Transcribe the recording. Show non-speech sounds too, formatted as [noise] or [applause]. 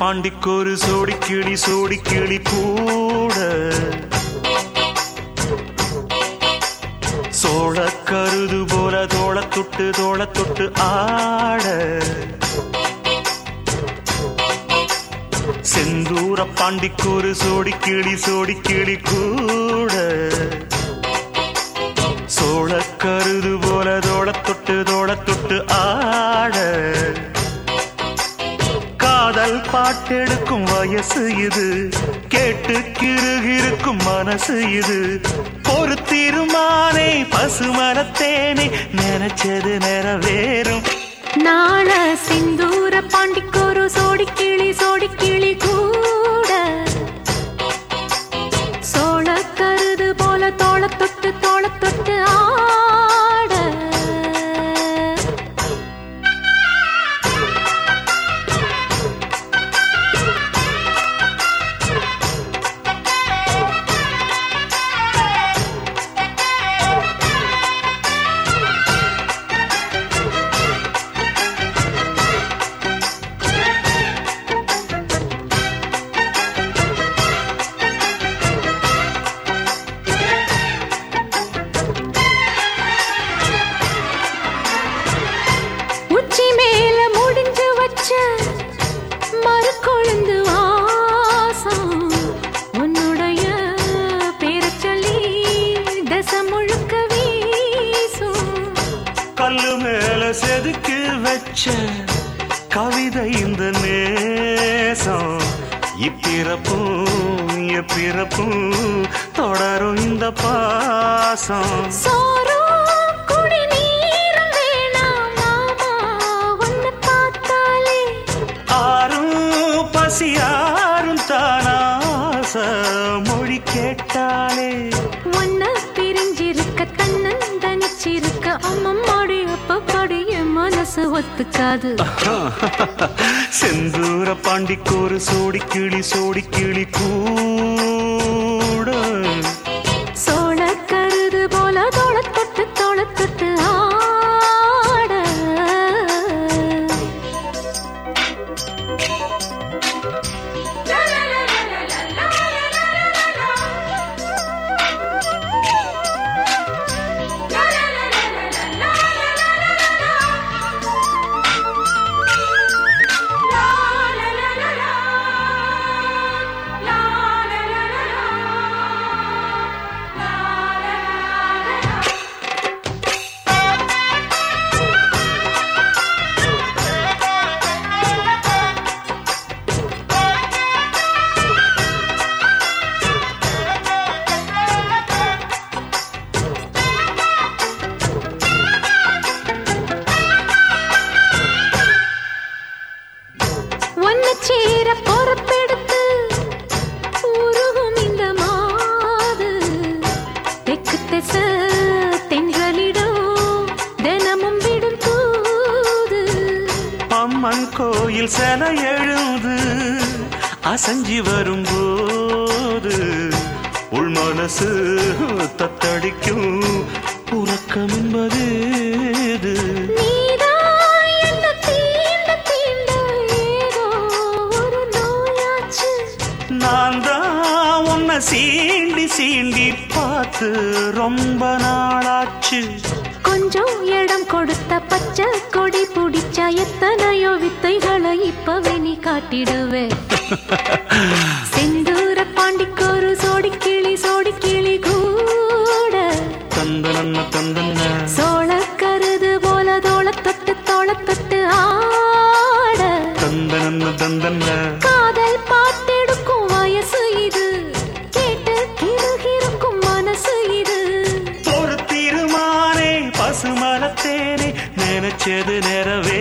பாண்டிக்கொரு சோடி கிளி சோடி கிளி கூட. சோழ கருது போல தோள தொட்டு தோள தொட்டு ஆட. செந்தூர பாண்டிக்கொரு சோடி கிளி சோடி கிளி கூட. சோழ கருது போல தோள தொட்டு தோள தொட்டு ஆட. காதல் வயசு இது. கேட்டு கிருகிருக்கும் மனசு இது. ஒரு திருமானே பசுமரத்தேனே நினைச்சது நிறைவேறும். நாள சிந்தூர பாண்டிக்கோ செதுக்கி வச்ச கவிதை இந்த நேசம். இப்பிறப்பும் எப்பிறப்பும் தொடரும் இந்த பாசம். பசியாரும் தானாச மொழி கேட்டாலே. உன்னை பிரிஞ்சிருக்க தன்னன் தனிச்சிருக்க என் மனசு ஒத்துக்காது. செந்தூர பாண்டிக்கு ஒரு சோடி கிளி சோடி கிளி கூட அம்மன் கோயில் சில எழுது அசஞ்சி வரும்போது உள் மனசு தத்தடிக்கும் உறக்கம் என்பது சீண்டி சீண்டி பார்த்து ரொம்ப நாளாச்சு. கொஞ்சம் இடம் கொடுத்த பச்சை கொடி பிடிச்சா எத்தனையோ வித்தைகளை இப்பவே நீ காட்டிடுவே. [laughs] செந்தூர பாண்டிக்கொரு சோடி கிளி சோடி கிளி கூட. தந்தனன்ன தந்தன்ன. சோழ கருது போல தோள தொட்டு தோள தொட்டு ஆட நினைச்சது நிறைவேறும்